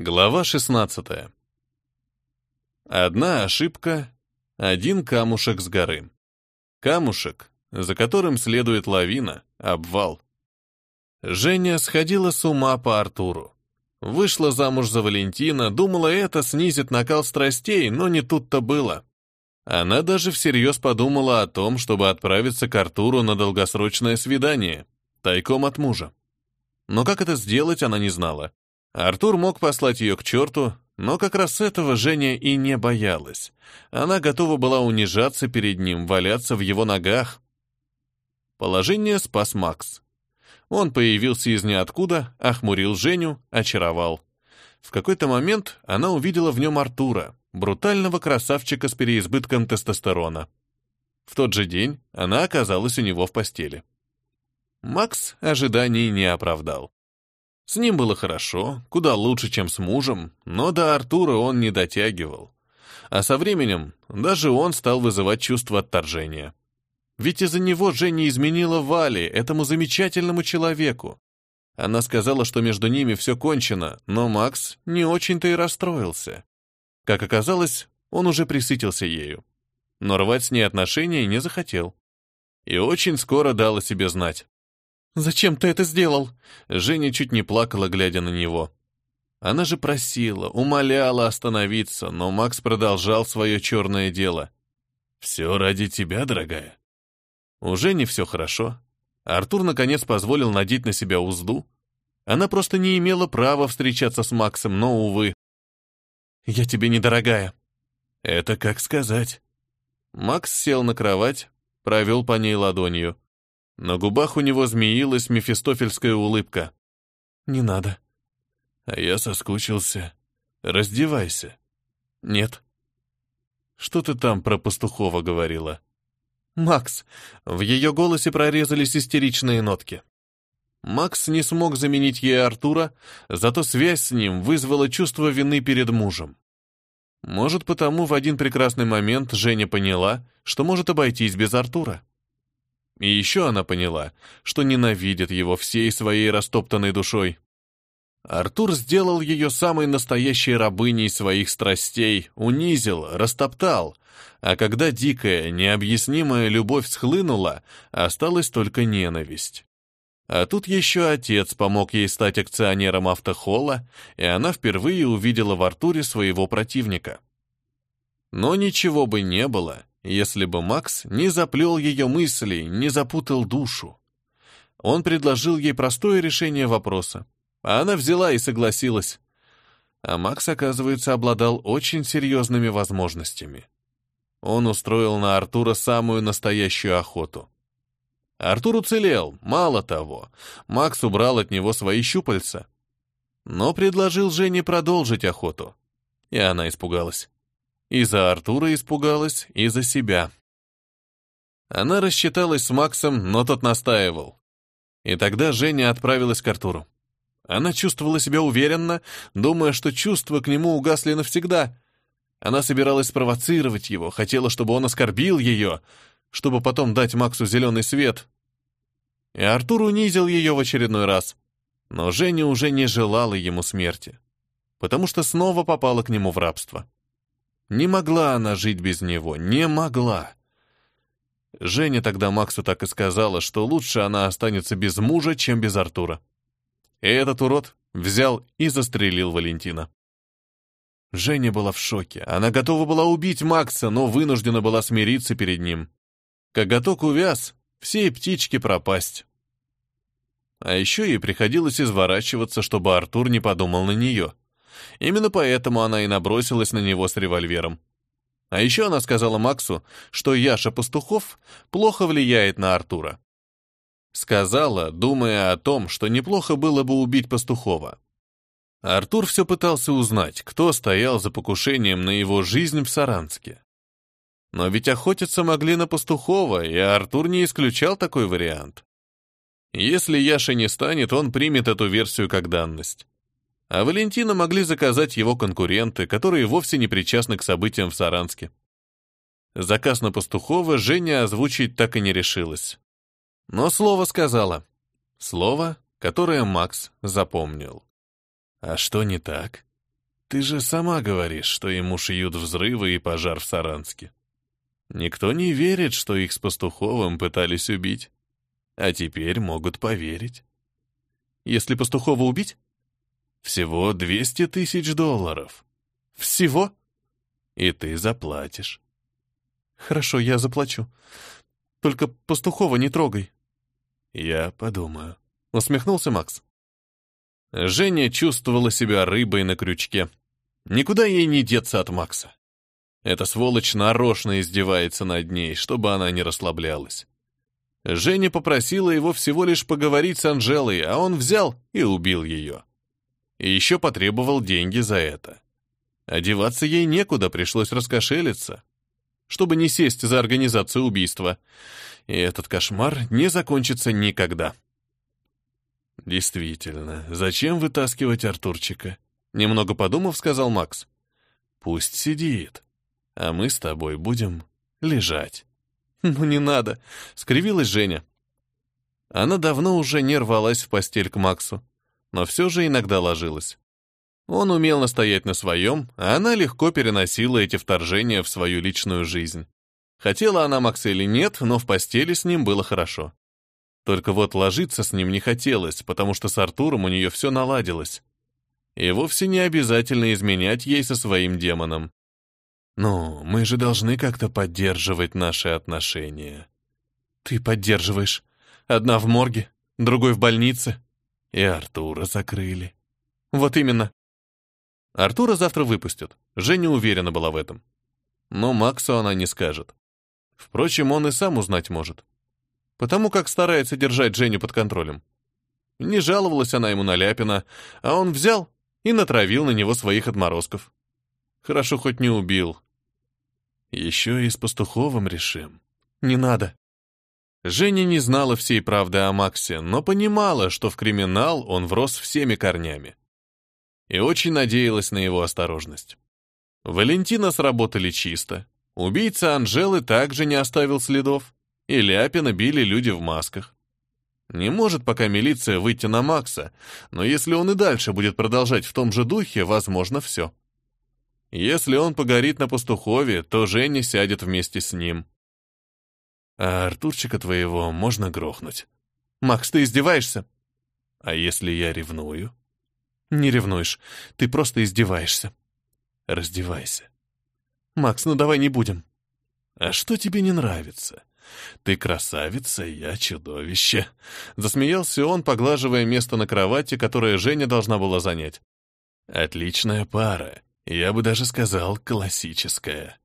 Глава 16. Одна ошибка, один камушек с горы. Камушек, за которым следует лавина, обвал. Женя сходила с ума по Артуру. Вышла замуж за Валентина, думала, это снизит накал страстей, но не тут-то было. Она даже всерьез подумала о том, чтобы отправиться к Артуру на долгосрочное свидание, тайком от мужа. Но как это сделать, она не знала. Артур мог послать ее к черту, но как раз этого Женя и не боялась. Она готова была унижаться перед ним, валяться в его ногах. Положение спас Макс. Он появился из ниоткуда, охмурил Женю, очаровал. В какой-то момент она увидела в нем Артура, брутального красавчика с переизбытком тестостерона. В тот же день она оказалась у него в постели. Макс ожиданий не оправдал. С ним было хорошо, куда лучше, чем с мужем, но до Артура он не дотягивал. А со временем даже он стал вызывать чувство отторжения. Ведь из-за него Женя изменила Вале, этому замечательному человеку. Она сказала, что между ними все кончено, но Макс не очень-то и расстроился. Как оказалось, он уже присытился ею. Но рвать с ней отношения не захотел. И очень скоро дал себе знать. «Зачем ты это сделал?» Женя чуть не плакала, глядя на него. Она же просила, умоляла остановиться, но Макс продолжал свое черное дело. «Все ради тебя, дорогая». Уже не все хорошо. Артур, наконец, позволил надеть на себя узду. Она просто не имела права встречаться с Максом, но, увы. «Я тебе недорогая». «Это как сказать». Макс сел на кровать, провел по ней ладонью. На губах у него змеилась мефистофельская улыбка. «Не надо». А я соскучился. «Раздевайся». «Нет». «Что ты там про Пастухова говорила?» «Макс!» В ее голосе прорезались истеричные нотки. Макс не смог заменить ей Артура, зато связь с ним вызвала чувство вины перед мужем. Может, потому в один прекрасный момент Женя поняла, что может обойтись без Артура. И еще она поняла, что ненавидит его всей своей растоптанной душой. Артур сделал ее самой настоящей рабыней своих страстей, унизил, растоптал, а когда дикая, необъяснимая любовь схлынула, осталась только ненависть. А тут еще отец помог ей стать акционером автохола, и она впервые увидела в Артуре своего противника. Но ничего бы не было, если бы Макс не заплел ее мысли, не запутал душу. Он предложил ей простое решение вопроса, а она взяла и согласилась. А Макс, оказывается, обладал очень серьезными возможностями. Он устроил на Артура самую настоящую охоту. Артур уцелел, мало того, Макс убрал от него свои щупальца. Но предложил Жене продолжить охоту, и она испугалась. И за Артура испугалась, и за себя. Она рассчиталась с Максом, но тот настаивал. И тогда Женя отправилась к Артуру. Она чувствовала себя уверенно, думая, что чувства к нему угасли навсегда. Она собиралась спровоцировать его, хотела, чтобы он оскорбил ее, чтобы потом дать Максу зеленый свет. И Артур унизил ее в очередной раз. Но Женя уже не желала ему смерти, потому что снова попала к нему в рабство. Не могла она жить без него, не могла. Женя тогда Максу так и сказала, что лучше она останется без мужа, чем без Артура. И этот урод взял и застрелил Валентина. Женя была в шоке. Она готова была убить Макса, но вынуждена была смириться перед ним. Коготок увяз, всей птички пропасть. А еще ей приходилось изворачиваться, чтобы Артур не подумал на нее. Именно поэтому она и набросилась на него с револьвером. А еще она сказала Максу, что Яша Пастухов плохо влияет на Артура. Сказала, думая о том, что неплохо было бы убить Пастухова. Артур все пытался узнать, кто стоял за покушением на его жизнь в Саранске. Но ведь охотиться могли на Пастухова, и Артур не исключал такой вариант. Если Яша не станет, он примет эту версию как данность а Валентина могли заказать его конкуренты, которые вовсе не причастны к событиям в Саранске. Заказ на Пастухова Женя озвучить так и не решилась. Но слово сказала. Слово, которое Макс запомнил. А что не так? Ты же сама говоришь, что ему шьют взрывы и пожар в Саранске. Никто не верит, что их с Пастуховым пытались убить. А теперь могут поверить. Если Пастухова убить? Всего 200 тысяч долларов. Всего? И ты заплатишь. Хорошо, я заплачу. Только Пастухова не трогай. Я подумаю. Усмехнулся Макс. Женя чувствовала себя рыбой на крючке. Никуда ей не деться от Макса. Эта сволочь нарочно издевается над ней, чтобы она не расслаблялась. Женя попросила его всего лишь поговорить с Анжелой, а он взял и убил ее. И еще потребовал деньги за это. Одеваться ей некуда, пришлось раскошелиться, чтобы не сесть за организацию убийства. И этот кошмар не закончится никогда. Действительно, зачем вытаскивать Артурчика? Немного подумав, сказал Макс. Пусть сидит, а мы с тобой будем лежать. «Ну не надо», — скривилась Женя. Она давно уже не рвалась в постель к Максу, но все же иногда ложилась. Он умел настоять на своем, а она легко переносила эти вторжения в свою личную жизнь. Хотела она Макса или нет, но в постели с ним было хорошо. Только вот ложиться с ним не хотелось, потому что с Артуром у нее все наладилось. И вовсе не обязательно изменять ей со своим демоном. Ну, мы же должны как-то поддерживать наши отношения. Ты поддерживаешь. Одна в морге, другой в больнице. И Артура закрыли. Вот именно. Артура завтра выпустят. Женя уверена была в этом. Но Максу она не скажет. Впрочем, он и сам узнать может. Потому как старается держать Женю под контролем. Не жаловалась она ему на Ляпина, а он взял и натравил на него своих отморозков. Хорошо хоть не убил, еще и с Пастуховым решим. Не надо. Женя не знала всей правды о Максе, но понимала, что в криминал он врос всеми корнями. И очень надеялась на его осторожность. Валентина сработали чисто. Убийца Анжелы также не оставил следов. И Ляпина били люди в масках. Не может пока милиция выйти на Макса, но если он и дальше будет продолжать в том же духе, возможно, все. Если он погорит на пастухове, то Женя сядет вместе с ним. А Артурчика твоего можно грохнуть. Макс, ты издеваешься? А если я ревную? Не ревнуешь, ты просто издеваешься. Раздевайся. Макс, ну давай не будем. А что тебе не нравится? Ты красавица, я чудовище. Засмеялся он, поглаживая место на кровати, которое Женя должна была занять. Отличная пара. Я бы даже сказал, классическая.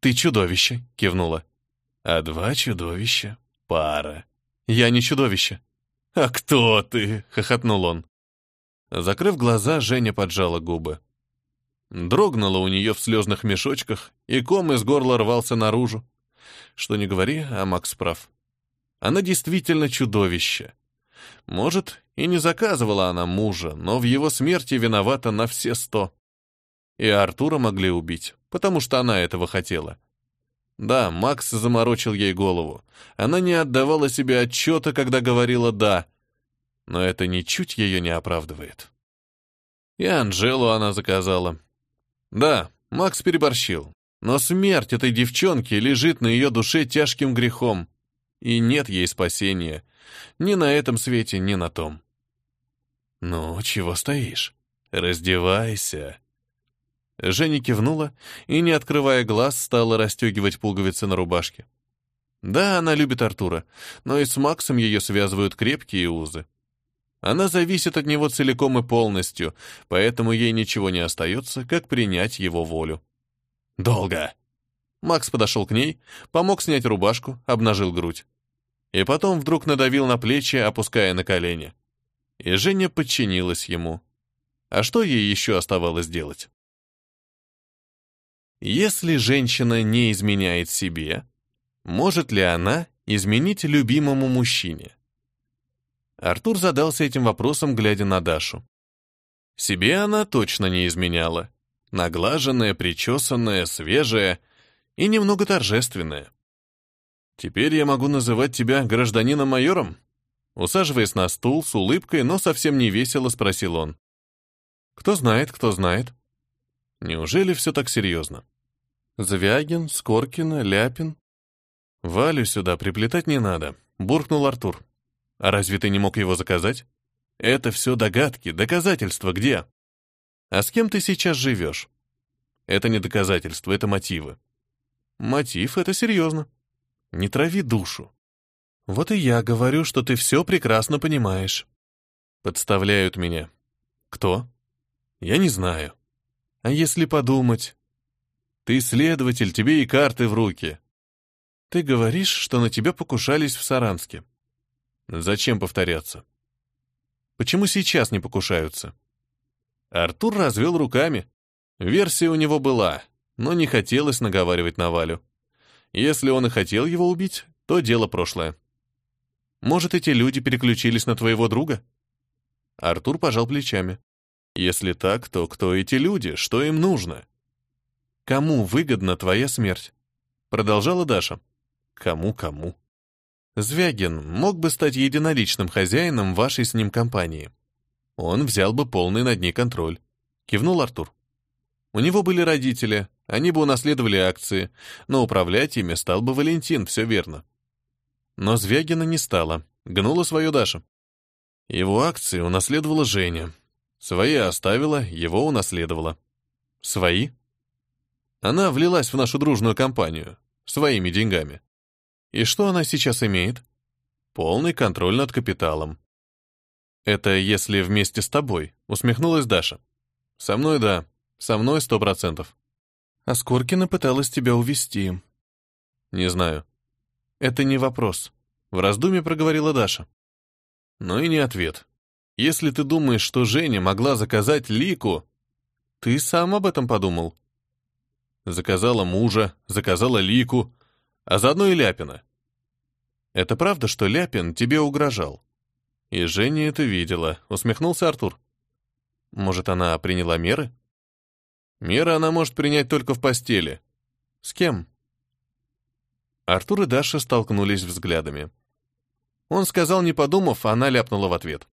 «Ты чудовище», — кивнула. «А два чудовища — пара». «Я не чудовище». «А кто ты?» — хохотнул он. Закрыв глаза, Женя поджала губы. Дрогнула у нее в слезных мешочках, и ком из горла рвался наружу. Что не говори, а Макс прав. Она действительно чудовище. Может, и не заказывала она мужа, но в его смерти виновата на все сто. И Артура могли убить, потому что она этого хотела. Да, Макс заморочил ей голову. Она не отдавала себе отчета, когда говорила «да». Но это ничуть ее не оправдывает. И Анжелу она заказала. Да, Макс переборщил. Но смерть этой девчонки лежит на ее душе тяжким грехом. И нет ей спасения. Ни на этом свете, ни на том. «Ну, чего стоишь? Раздевайся!» Женя кивнула и, не открывая глаз, стала расстегивать пуговицы на рубашке. Да, она любит Артура, но и с Максом ее связывают крепкие узы. Она зависит от него целиком и полностью, поэтому ей ничего не остается, как принять его волю. «Долго!» Макс подошел к ней, помог снять рубашку, обнажил грудь. И потом вдруг надавил на плечи, опуская на колени. И Женя подчинилась ему. А что ей еще оставалось делать? Если женщина не изменяет себе, может ли она изменить любимому мужчине? Артур задался этим вопросом, глядя на Дашу. Себе она точно не изменяла. Наглаженная, причесанная, свежая и немного торжественная. «Теперь я могу называть тебя гражданином-майором?» Усаживаясь на стул с улыбкой, но совсем не весело, спросил он. «Кто знает, кто знает», Неужели все так серьезно? Завягин, Скоркина, Ляпин. Валю сюда приплетать не надо, буркнул Артур. А разве ты не мог его заказать? Это все догадки, доказательства где? А с кем ты сейчас живешь? Это не доказательства, это мотивы. Мотив — это серьезно. Не трави душу. Вот и я говорю, что ты все прекрасно понимаешь. Подставляют меня. Кто? Я не знаю. А если подумать? Ты следователь, тебе и карты в руки. Ты говоришь, что на тебя покушались в Саранске. Зачем повторяться? Почему сейчас не покушаются? Артур развел руками. Версия у него была, но не хотелось наговаривать на Валю. Если он и хотел его убить, то дело прошлое. Может, эти люди переключились на твоего друга? Артур пожал плечами. Если так, то кто эти люди? Что им нужно? Кому выгодна твоя смерть? Продолжала Даша. Кому-кому? Звягин мог бы стать единоличным хозяином вашей с ним компании. Он взял бы полный над ней контроль. Кивнул Артур. У него были родители, они бы унаследовали акции, но управлять ими стал бы Валентин, все верно. Но Звягина не стало, гнула свою Даша. Его акции унаследовала Женя. Свои оставила, его унаследовала. Свои? Она влилась в нашу дружную компанию. Своими деньгами. И что она сейчас имеет? Полный контроль над капиталом. Это если вместе с тобой, усмехнулась Даша. Со мной да, со мной сто процентов. А Скоркина пыталась тебя увести. Не знаю. Это не вопрос. В раздумье проговорила Даша. Ну и не ответ. Если ты думаешь, что Женя могла заказать Лику, ты сам об этом подумал. Заказала мужа, заказала Лику, а заодно и Ляпина. Это правда, что Ляпин тебе угрожал? И Женя это видела, усмехнулся Артур. Может, она приняла меры? Меры она может принять только в постели. С кем? Артур и Даша столкнулись взглядами. Он сказал, не подумав, а она ляпнула в ответ.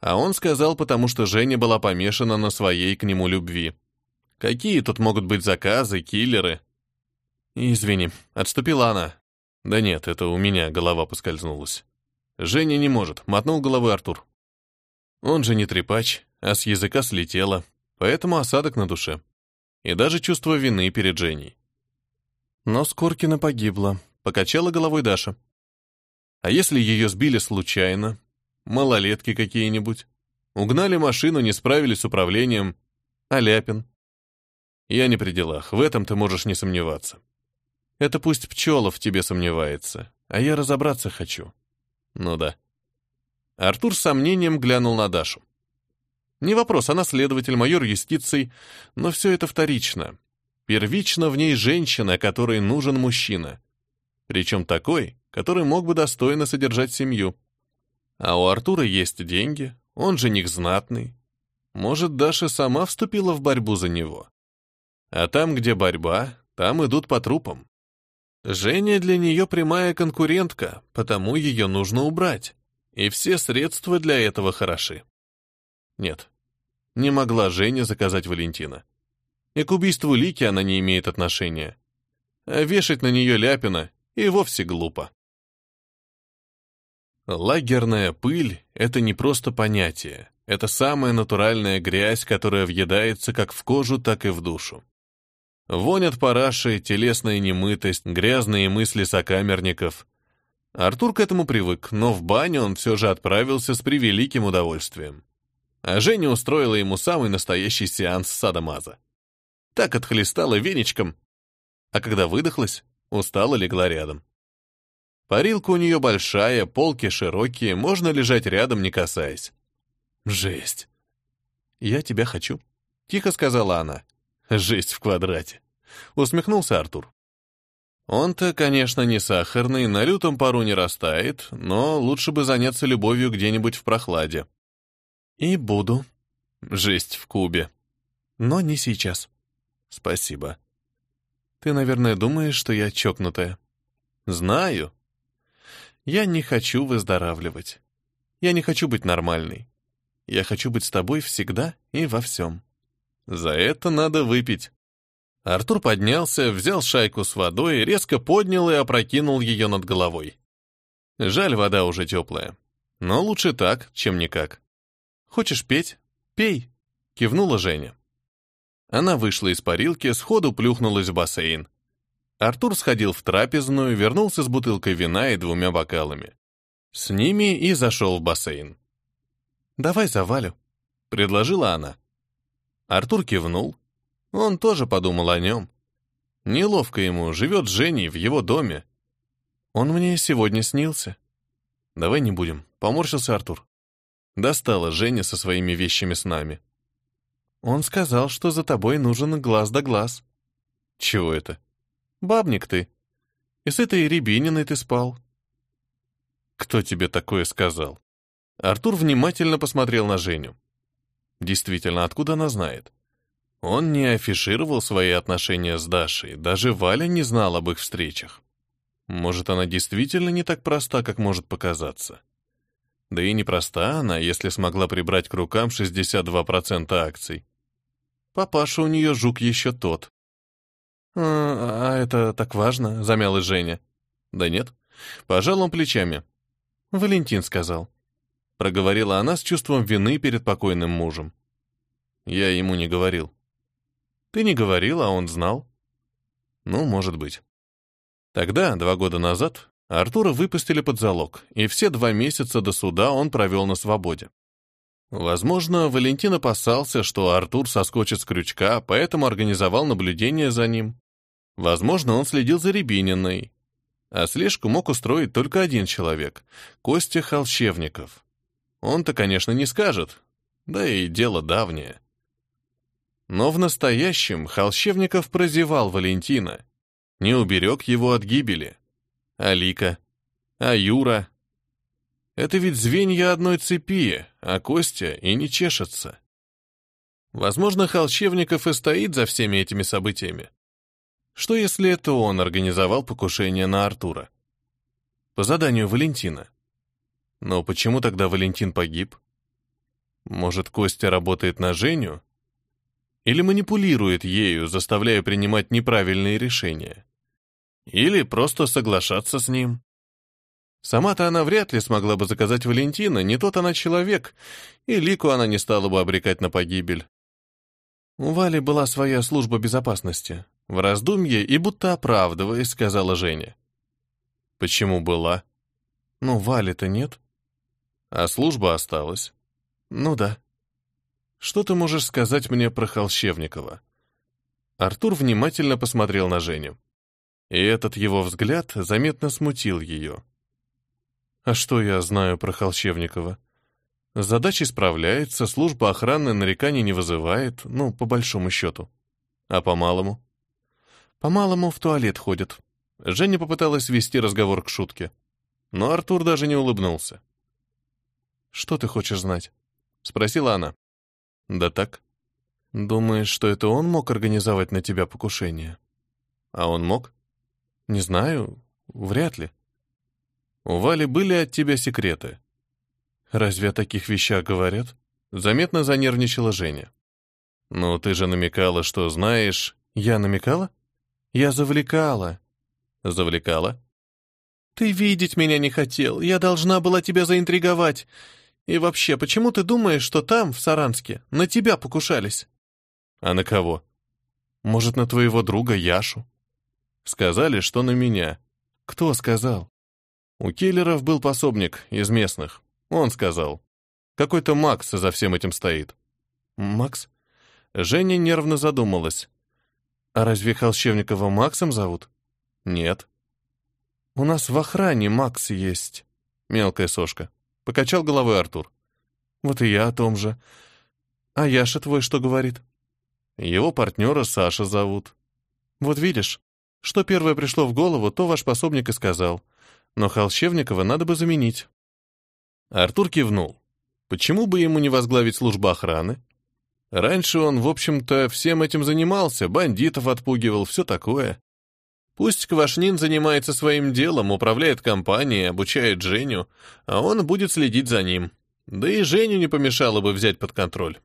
А он сказал, потому что Женя была помешана на своей к нему любви. Какие тут могут быть заказы, киллеры? Извини, отступила она. Да нет, это у меня голова поскользнулась. Женя не может, мотнул головой Артур. Он же не трепач, а с языка слетело, поэтому осадок на душе. И даже чувство вины перед Женей. Но Скоркина погибла, покачала головой Даша. А если ее сбили случайно? Малолетки какие-нибудь? Угнали машину, не справились с управлением? А Ляпин? Я не при делах, в этом ты можешь не сомневаться. Это пусть Пчелов тебе сомневается, а я разобраться хочу. Ну да. Артур с сомнением глянул на Дашу. Не вопрос, она следователь, майор юстиции, но все это вторично. Первично в ней женщина, которой нужен мужчина. Причем такой, который мог бы достойно содержать семью. А у Артура есть деньги, он жених знатный. Может, Даша сама вступила в борьбу за него. А там, где борьба, там идут по трупам. Женя для нее прямая конкурентка, потому ее нужно убрать. И все средства для этого хороши. Нет, не могла Женя заказать Валентина. И к убийству Лики она не имеет отношения. А вешать на нее Ляпина и вовсе глупо. Лагерная пыль — это не просто понятие. Это самая натуральная грязь, которая въедается как в кожу, так и в душу. Вонь от параши, телесная немытость, грязные мысли сокамерников. Артур к этому привык, но в баню он все же отправился с превеликим удовольствием. А Женя устроила ему самый настоящий сеанс садомаза. Так отхлестала веничком, а когда выдохлась, устало легла рядом. Парилка у нее большая, полки широкие, можно лежать рядом, не касаясь. Жесть. «Я тебя хочу», — тихо сказала она. Жесть в квадрате. Усмехнулся Артур. Он-то, конечно, не сахарный, на лютом пару не растает, но лучше бы заняться любовью где-нибудь в прохладе. И буду. Жесть в кубе. Но не сейчас. Спасибо. Ты, наверное, думаешь, что я чокнутая. Знаю. Я не хочу выздоравливать. Я не хочу быть нормальной. Я хочу быть с тобой всегда и во всем. За это надо выпить. Артур поднялся, взял шайку с водой, резко поднял и опрокинул ее над головой. Жаль, вода уже теплая. Но лучше так, чем никак. «Хочешь петь? Пей!» — кивнула Женя. Она вышла из парилки, сходу плюхнулась в бассейн. Артур сходил в трапезную, вернулся с бутылкой вина и двумя бокалами. С ними и зашел в бассейн. «Давай завалю», — предложила она. Артур кивнул. Он тоже подумал о нем. Неловко ему, живет с Женей в его доме. Он мне сегодня снился. Давай не будем, поморщился Артур. Достала Женя со своими вещами с нами. Он сказал, что за тобой нужен глаз да глаз. Чего это? Бабник ты. И с этой Рябининой ты спал. Кто тебе такое сказал? Артур внимательно посмотрел на Женю. Действительно, откуда она знает? Он не афишировал свои отношения с Дашей, даже Валя не знал об их встречах. Может, она действительно не так проста, как может показаться. Да и не проста она, если смогла прибрать к рукам 62% акций. Папаша у нее жук еще тот. «А, а это так важно?» — замялась Женя. «Да нет». Пожал он плечами. «Валентин сказал». Проговорила она с чувством вины перед покойным мужем. Я ему не говорил. Ты не говорил, а он знал. Ну, может быть. Тогда, два года назад, Артура выпустили под залог, и все два месяца до суда он провел на свободе. Возможно, Валентин опасался, что Артур соскочит с крючка, поэтому организовал наблюдение за ним. Возможно, он следил за Рябининой. А слежку мог устроить только один человек — Костя Холщевников. Он-то, конечно, не скажет, да и дело давнее. Но в настоящем Холщевников прозевал Валентина, не уберег его от гибели. А Лика? А Юра? Это ведь звенья одной цепи, а Костя и не чешется. Возможно, Холщевников и стоит за всеми этими событиями. Что если это он организовал покушение на Артура? По заданию Валентина. Но почему тогда Валентин погиб? Может, Костя работает на Женю? Или манипулирует ею, заставляя принимать неправильные решения? Или просто соглашаться с ним? Сама-то она вряд ли смогла бы заказать Валентина, не тот она человек, и Лику она не стала бы обрекать на погибель. У Вали была своя служба безопасности. В раздумье и будто оправдываясь, сказала Женя. Почему была? Ну, Вали-то нет. А служба осталась. Ну да. Что ты можешь сказать мне про Холщевникова? Артур внимательно посмотрел на Женю. И этот его взгляд заметно смутил ее. А что я знаю про Холщевникова? С задачей справляется, служба охраны нареканий не вызывает, ну, по большому счету. А по-малому? По-малому в туалет ходит. Женя попыталась вести разговор к шутке. Но Артур даже не улыбнулся. «Что ты хочешь знать?» — спросила она. «Да так. Думаешь, что это он мог организовать на тебя покушение?» «А он мог?» «Не знаю. Вряд ли. У Вали были от тебя секреты». «Разве о таких вещах говорят?» Заметно занервничала Женя. «Ну, ты же намекала, что знаешь...» «Я намекала?» «Я завлекала». «Завлекала?» «Ты видеть меня не хотел. Я должна была тебя заинтриговать. И вообще, почему ты думаешь, что там, в Саранске, на тебя покушались? А на кого? Может, на твоего друга Яшу? Сказали, что на меня. Кто сказал? У киллеров был пособник из местных. Он сказал. Какой-то Макс за всем этим стоит. Макс? Женя нервно задумалась. А разве Холщевникова Максом зовут? Нет. У нас в охране Макс есть. Мелкая сошка. Покачал головой Артур. Вот и я о том же. А Яша твой что говорит? Его партнера Саша зовут. Вот видишь, что первое пришло в голову, то ваш пособник и сказал. Но Холщевникова надо бы заменить. Артур кивнул. Почему бы ему не возглавить службу охраны? Раньше он, в общем-то, всем этим занимался, бандитов отпугивал, все такое. Пусть Квашнин занимается своим делом, управляет компанией, обучает Женю, а он будет следить за ним. Да и Женю не помешало бы взять под контроль.